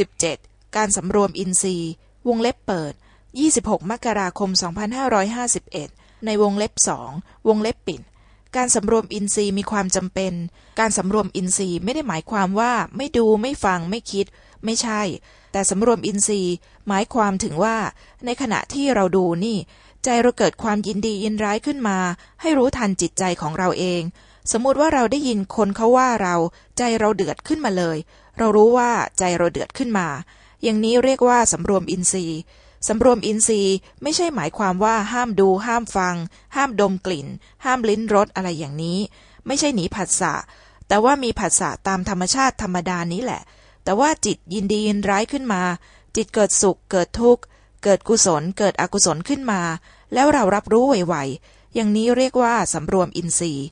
17. การสำรวมอินทรีย์ วงเล็บเปิด 26 มกราคม 2551 ในวงเล็บสองวงเล็บปิด การสำรวมอินทรีย์มีความจำเป็น การสำรวมอินทรีย์ไม่ได้หมายความว่าไม่ดูไม่ฟังไม่คิด ไม่ใช่ แต่สำรวมอินทรีย์ หมายความถึงว่า ในขณะที่เราดูนี่ ใจเราเกิดความยินดียินร้ายขึ้นมา ให้รู้ทันจิตใจของเราเองสมมติว่าเราได้ยินคนเขาว่าเรา ใจเราเดือดขึ้นมาเลย เรารู้ว่าใจเราเดือดขึ้นมา อย่างนี้เรียกว่าสำรวมอินทรีย์สำรวมอินทรีย์ไม่ใช่หมายความว่าห้ามดู ห้ามฟัง ห้ามดมกลิ่น ห้ามลิ้นรสอะไรอย่างนี้ ไม่ใช่หนีผัสสะแต่ว่ามีผัสสะตามธรรมชาติธรรมดานี้แหละ แต่ว่าจิตยินดียินร้ายขึ้นมา จิตเกิดสุข เกิดทุกข์ เกิดกุศล เกิดอกุศลขึ้นมา แล้วเรารับรู้ไวๆอย่างนี้เรียกว่าสำรวมอินทรีย์